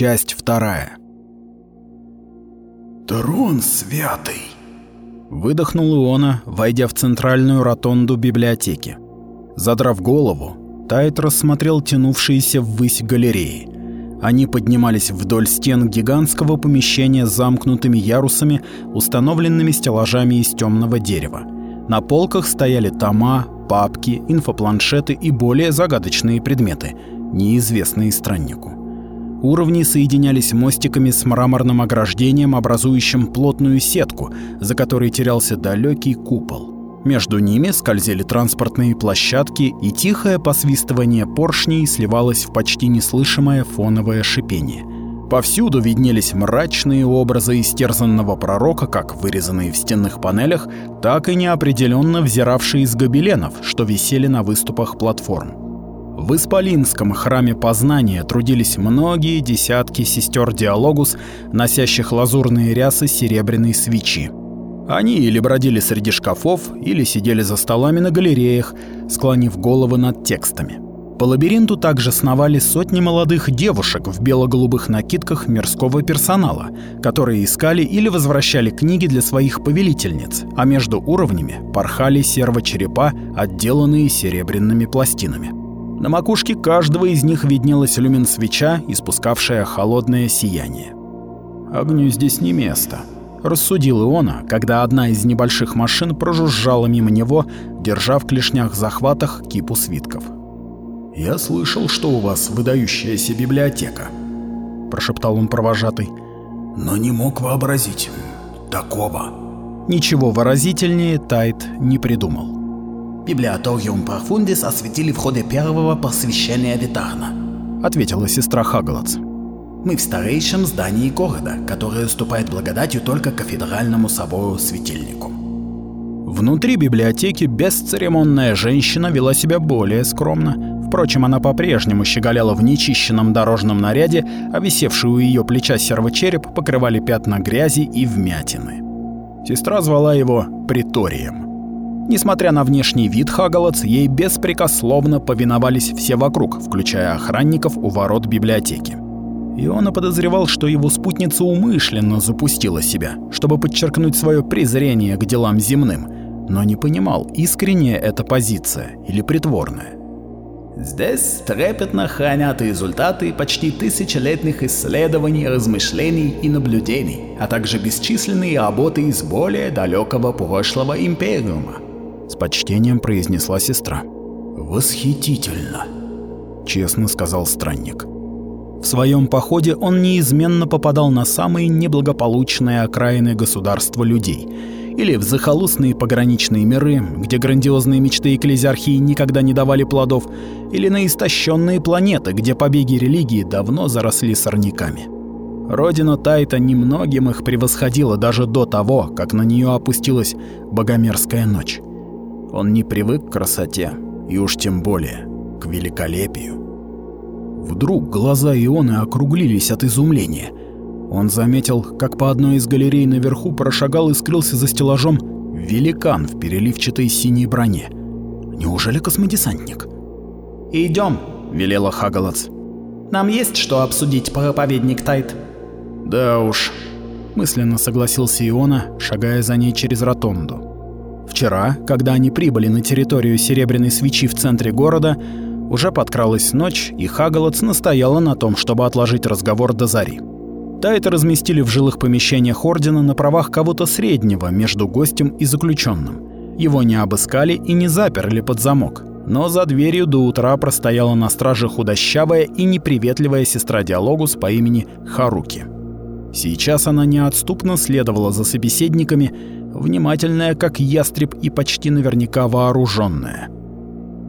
Часть вторая. «Трон святый!» Выдохнул Иона, войдя в центральную ротонду библиотеки. Задрав голову, Тайт рассмотрел тянувшиеся ввысь галереи. Они поднимались вдоль стен гигантского помещения с замкнутыми ярусами, установленными стеллажами из темного дерева. На полках стояли тома, папки, инфопланшеты и более загадочные предметы, неизвестные страннику. Уровни соединялись мостиками с мраморным ограждением, образующим плотную сетку, за которой терялся далекий купол. Между ними скользили транспортные площадки, и тихое посвистывание поршней сливалось в почти неслышимое фоновое шипение. Повсюду виднелись мрачные образы истерзанного пророка, как вырезанные в стенных панелях, так и неопределенно взиравшие из гобеленов, что висели на выступах платформ. В Исполинском храме познания трудились многие десятки сестер Диалогус, носящих лазурные рясы серебряной свечи. Они или бродили среди шкафов, или сидели за столами на галереях, склонив головы над текстами. По лабиринту также сновали сотни молодых девушек в бело-голубых накидках мирского персонала, которые искали или возвращали книги для своих повелительниц, а между уровнями порхали сервочерепа, отделанные серебряными пластинами. На макушке каждого из них виднелась люмен-свеча, испускавшая холодное сияние. «Огню здесь не место», — рассудил Иона, когда одна из небольших машин прожужжала мимо него, держа в клешнях захватах кипу свитков. «Я слышал, что у вас выдающаяся библиотека», — прошептал он провожатый. «Но не мог вообразить такого». Ничего выразительнее Тайт не придумал. Библиоториум Парфундис осветили в ходе первого посвящения Витарна, ответила сестра Хагалац. Мы в старейшем здании города, которое уступает благодатью только кафедральному собору-светильнику. Внутри библиотеки бесцеремонная женщина вела себя более скромно. Впрочем, она по-прежнему щеголяла в нечищенном дорожном наряде, а висевший у ее плеча сервочереп покрывали пятна грязи и вмятины. Сестра звала его Приторием. Несмотря на внешний вид Хагалац, ей беспрекословно повиновались все вокруг, включая охранников у ворот библиотеки. Иона подозревал, что его спутница умышленно запустила себя, чтобы подчеркнуть свое презрение к делам земным, но не понимал, искренняя эта позиция или притворная. Здесь трепетно хранят результаты почти тысячелетних исследований, размышлений и наблюдений, а также бесчисленные работы из более далекого прошлого империума с почтением произнесла сестра. Восхитительно, честно сказал странник. В своем походе он неизменно попадал на самые неблагополучные окраины государства людей или в захолустные пограничные миры, где грандиозные мечты экклезиархии никогда не давали плодов, или на истощенные планеты, где побеги религии давно заросли сорняками. Родина Тайта немногим их превосходила даже до того, как на нее опустилась богомерзкая ночь. Он не привык к красоте, и уж тем более к великолепию. Вдруг глаза Ионы округлились от изумления. Он заметил, как по одной из галерей наверху прошагал и скрылся за стеллажом великан в переливчатой синей броне. Неужели космодесантник? «Идем», — велела Хагалац. «Нам есть что обсудить, проповедник Тайт». «Да уж», — мысленно согласился Иона, шагая за ней через ротонду. Вчера, когда они прибыли на территорию Серебряной свечи в центре города, уже подкралась ночь, и Хагалац настояла на том, чтобы отложить разговор до зари. Тайта разместили в жилых помещениях Ордена на правах кого-то среднего между гостем и заключенным. Его не обыскали и не заперли под замок. Но за дверью до утра простояла на страже худощавая и неприветливая сестра Диалогус по имени Харуки. Сейчас она неотступно следовала за собеседниками, внимательная, как ястреб, и почти наверняка вооруженная.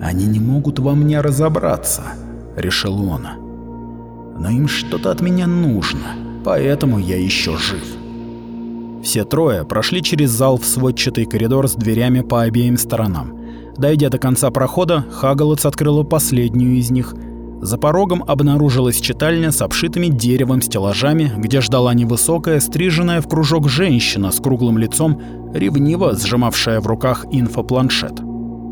«Они не могут во мне разобраться», — решил он. «Но им что-то от меня нужно, поэтому я еще жив». Все трое прошли через зал в сводчатый коридор с дверями по обеим сторонам. Дойдя до конца прохода, Хагалец открыла последнюю из них — за порогом обнаружилась читальня с обшитыми деревом стеллажами, где ждала невысокая, стриженная в кружок женщина с круглым лицом, ревниво сжимавшая в руках инфопланшет.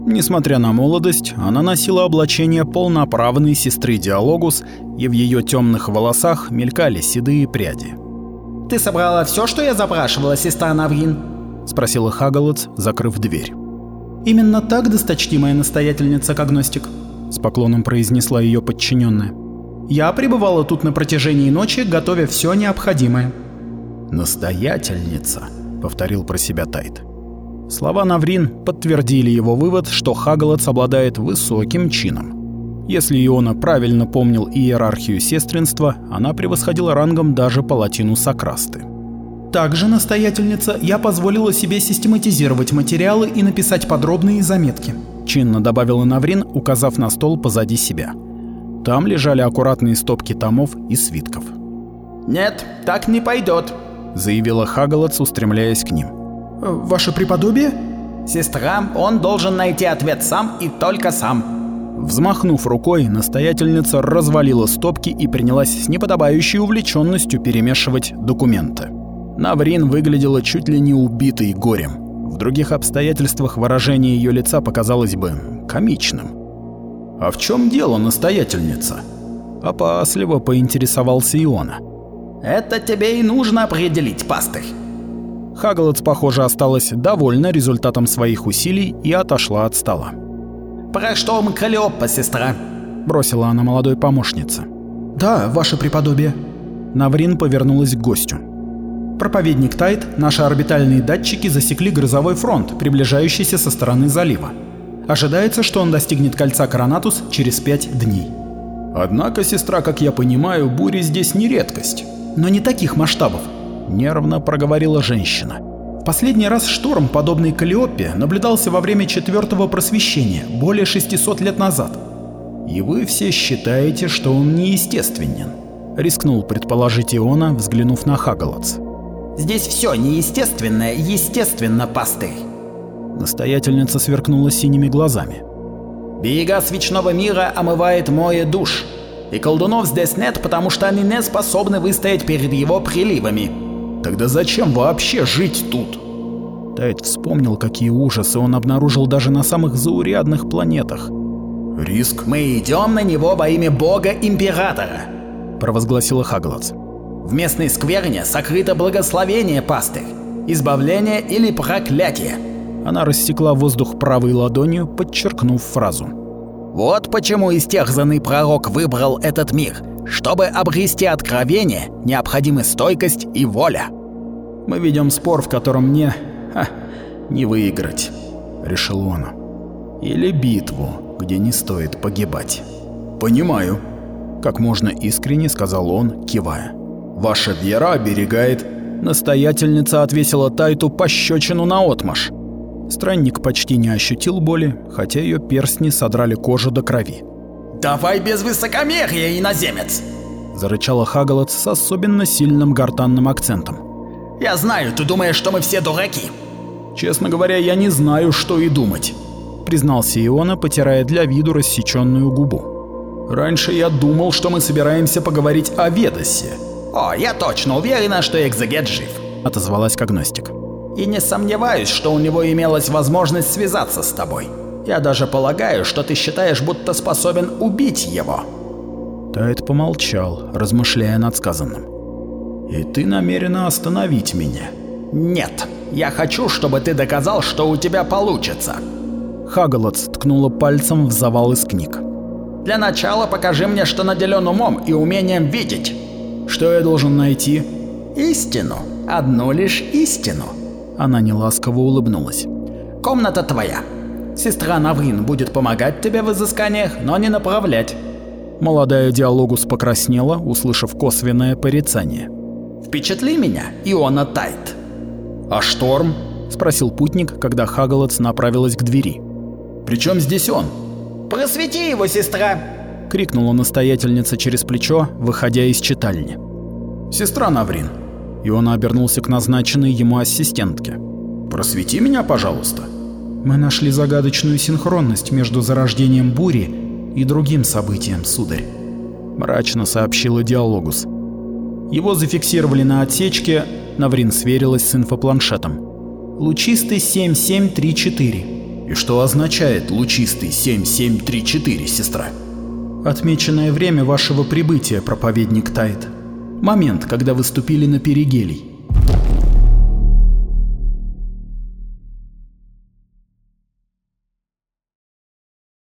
Несмотря на молодость, она носила облачение полноправной сестры Диалогус, и в ее темных волосах мелькали седые пряди. «Ты собрала все, что я запрашивала, сестра Наврин?» — спросила Хагалец, закрыв дверь. «Именно так, досточтимая настоятельница Когностик», — с поклоном произнесла ее подчиненная. «Я пребывала тут на протяжении ночи, готовя все необходимое». «Настоятельница», — повторил про себя Тайт. Слова Наврин подтвердили его вывод, что Хагалац обладает высоким чином. Если Иона правильно помнил иерархию сестринства, она превосходила рангом даже палатину Сокрасты. Также, настоятельница, я позволила себе систематизировать материалы и написать подробные заметки. Чинно добавила Наврин, указав на стол позади себя. Там лежали аккуратные стопки томов и свитков. «Нет, так не пойдет», — заявила Хагалац, устремляясь к ним. «Ваше преподобие?» «Сестра, он должен найти ответ сам и только сам». Взмахнув рукой, настоятельница развалила стопки и принялась с неподобающей увлеченностью перемешивать документы. Наврин выглядела чуть ли не убитой горем. В других обстоятельствах выражение ее лица показалось бы комичным. «А в чем дело, настоятельница?» Опасливо поинтересовался Иона. «Это тебе и нужно определить, пастырь. Хагалец, похоже, осталась довольна результатом своих усилий и отошла от стола. «Про шторм Калиопа, сестра», — бросила она молодой помощнице. «Да, ваше преподобие». Наврин повернулась к гостю. «Проповедник Тайт, наши орбитальные датчики засекли грозовой фронт, приближающийся со стороны залива. Ожидается, что он достигнет кольца Коронатус через пять дней». «Однако, сестра, как я понимаю, бури здесь не редкость». «Но не таких масштабов. — нервно проговорила женщина. Последний раз шторм, подобный Калиопе, наблюдался во время четвертого просвещения, более 600 лет назад. «И вы все считаете, что он неестественен?» — рискнул предположить Иона, взглянув на Хагалац. «Здесь все неестественное, естественно, пастырь!» Настоятельница сверкнула синими глазами. «Берега свечного мира омывает море душ, и колдунов здесь нет, потому что они не способны выстоять перед его приливами. Тогда зачем вообще жить тут? Тайт вспомнил, какие ужасы он обнаружил даже на самых заурядных планетах. «Риск?» «Мы идем на него во имя бога-императора», — провозгласила Хаглац. «В местной скверне сокрыто благословение, пастырь, избавление или проклятие». Она рассекла воздух правой ладонью, подчеркнув фразу. «Вот почему истерзанный пророк выбрал этот мир, чтобы обрести откровение, необходимы стойкость и воля. Мы ведем спор, в котором мне ха, не выиграть, решил он. Или битву, где не стоит погибать. Понимаю, как можно искренне сказал он, кивая. Ваша вера оберегает. Настоятельница отвесила Тайту пощечину на отмаш. Странник почти не ощутил боли, хотя ее перстни содрали кожу до крови. «Давай без высокомерия, иноземец!» Зарычала Хагалац с особенно сильным гортанным акцентом. «Я знаю, ты думаешь, что мы все дураки!» «Честно говоря, я не знаю, что и думать», признался Иона, потирая для виду рассеченную губу. «Раньше я думал, что мы собираемся поговорить о Ведосе». «О, я точно уверена, что экзегет жив», отозвалась Когностик. «И не сомневаюсь, что у него имелась возможность связаться с тобой». Я даже полагаю, что ты считаешь, будто способен убить его. Тайт помолчал, размышляя над сказанным. И ты намерена остановить меня? Нет. Я хочу, чтобы ты доказал, что у тебя получится. Хагалац ткнула пальцем в завал из книг. Для начала покажи мне, что наделен умом и умением видеть. Что я должен найти? Истину. Одну лишь истину. Она неласково улыбнулась. Комната твоя. Сестра Наврин будет помогать тебе в изысканиях, но не направлять. Молодая диалогус покраснела, услышав косвенное порицание. «Впечатли меня, Иона Тайт!» «А шторм?» — спросил путник, когда Хагалац направилась к двери. «При чем здесь он?» «Просвети его, сестра!» — крикнула настоятельница через плечо, выходя из читальни. «Сестра Наврин!» И он обернулся к назначенной ему ассистентке. «Просвети меня, пожалуйста!» Мы нашли загадочную синхронность между зарождением бури и другим событием, сударь. Мрачно сообщила Диалогус. Его зафиксировали на отсечке, Наврин сверилась с инфопланшетом. Лучистый 7734. И что означает лучистый 7734, сестра? Отмеченное время вашего прибытия, проповедник Тайт. Момент, когда вы ступили на перигелий.